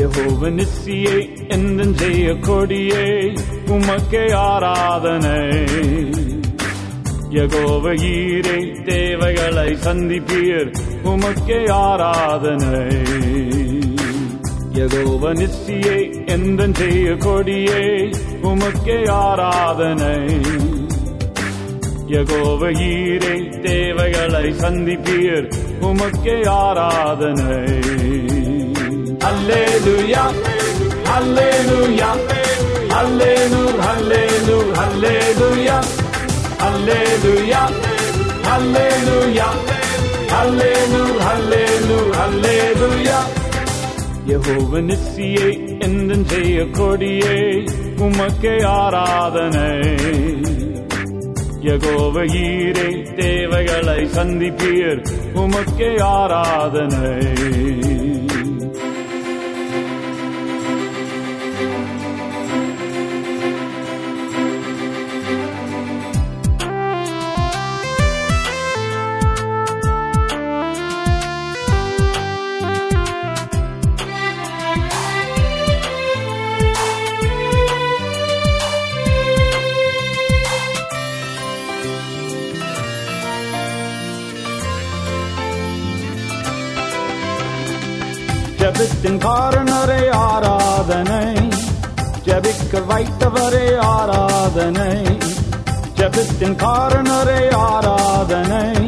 யகோவ நிssiயே எந்தன் ஜெய கொடியே உமக்கே ஆராதனை. யகோவ ஈரே தேவைகளை சந்திப்பீர் உமக்கே ஆராதனை. யகோவ நிssiயே எந்தன் செய்ய கொடியே உமக்கே ஆராதனை. யகோவ ஈரே தேவைகளை சந்திப்பீர் உமக்கே ஆராதனை. Hallelujah, Hallelujah, Hallelujah, Hallelujah, Hallelujah, Hallelujah, Hallelujah, Hallelujah, Hallelujah, Hallelujah. யகோவ நிssiயே எந்தன் செய்ய கொடியே உமக்கே ஆராதனை யகோவ ஈரே தேவைகளை சந்திப்பீர் உமக்கே ஆராதனை ஜபித்தின் காரணரே ஆராதனை. ஜபிக்க வைத்தவரே ஆராதனை. ஜபித்தின் காரணரே ஆராதனை.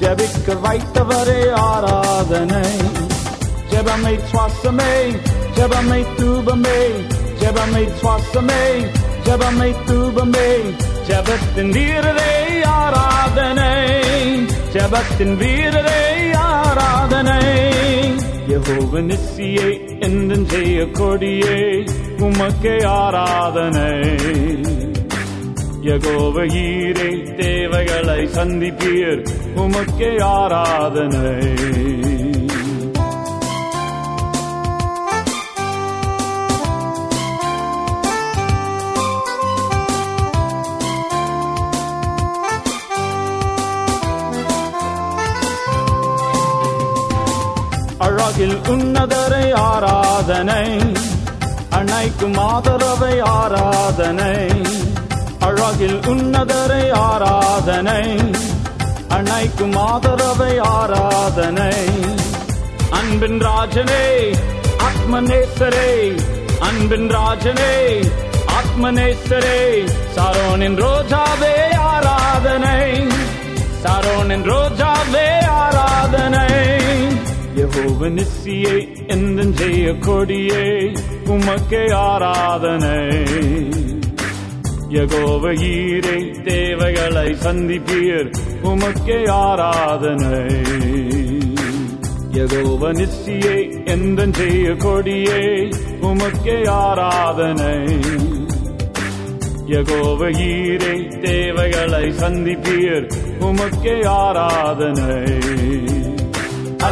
ஜபிக்க வைத்தவரே ஆராதனை. ஜபமை சுவாசமே ஜபமை தூபமே ஜபமை சுவாசமே ஜபமை தூபமே. ஜபத்தின் வீரரே ஆராதனை. ஜபத்தின் வீரரே ஆராதனை. யகோவ நிssiயே எந்தன் ஜெய கொடியே உமக்கே ஆராதனை. யகோவ ஈரே தேவைகளை சந்திப்பீர் உமக்கே ஆராதனை. அழகில் உன்னதரை ஆராதனை. அணைக்கும் ஆதரவை ஆராதனை. அழகில் உன்னதரை ஆராதனை. அணைக்கும் ஆதரவை ஆராதனை. அன்பின் ராஜனே ஆத்மநேசரே அன்பின் ராஜனே ஆத்மநேசரே சாரோனின் ரோஜாவே ஆராதனை. சாரோனின் ரோஜாவே யகோவ நிssiயே எந்தன் ஜெய கொடியே உமக்கே ஆராதனை. யகோவ ஈரே தேவைகளை சந்திப்பீர் உமக்கே ஆராதனை. யகோவ நிssiயே எந்தன் ஜெய கொடியே உமக்கே ஆராதனை. யகோவ ஈரே தேவைகளை சந்திப்பீர் உமக்கே ஆராதனை.